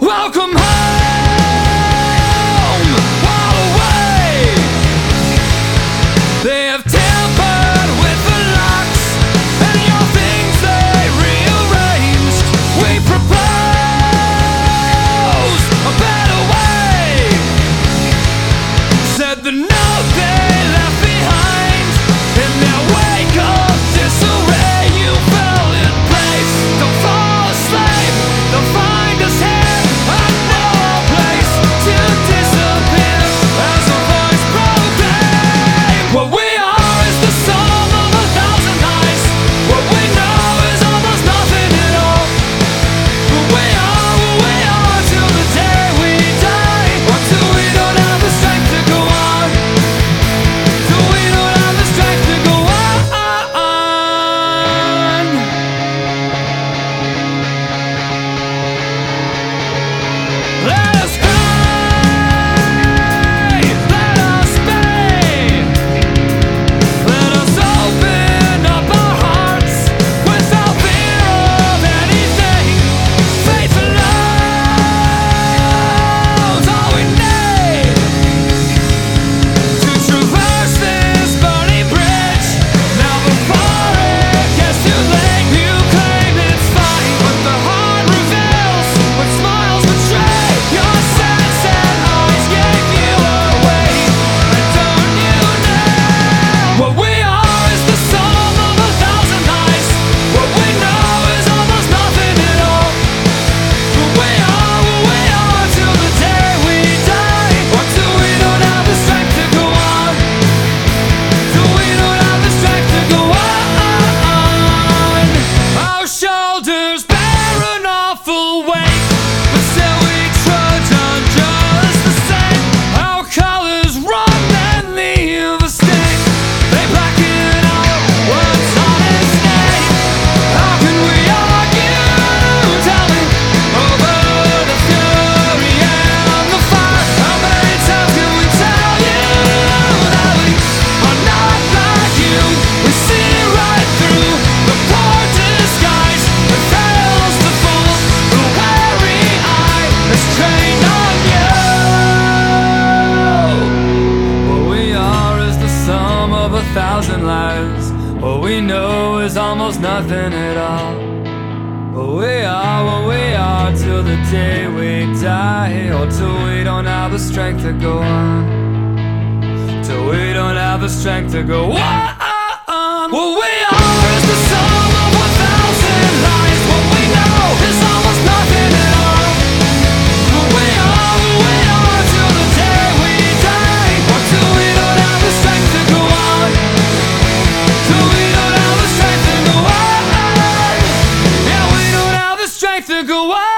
Welcome home. We know is almost nothing at all. But we are, what we are, till the day we die, or till we don't have the strength to go on. Till we don't have the strength to go on. to go on.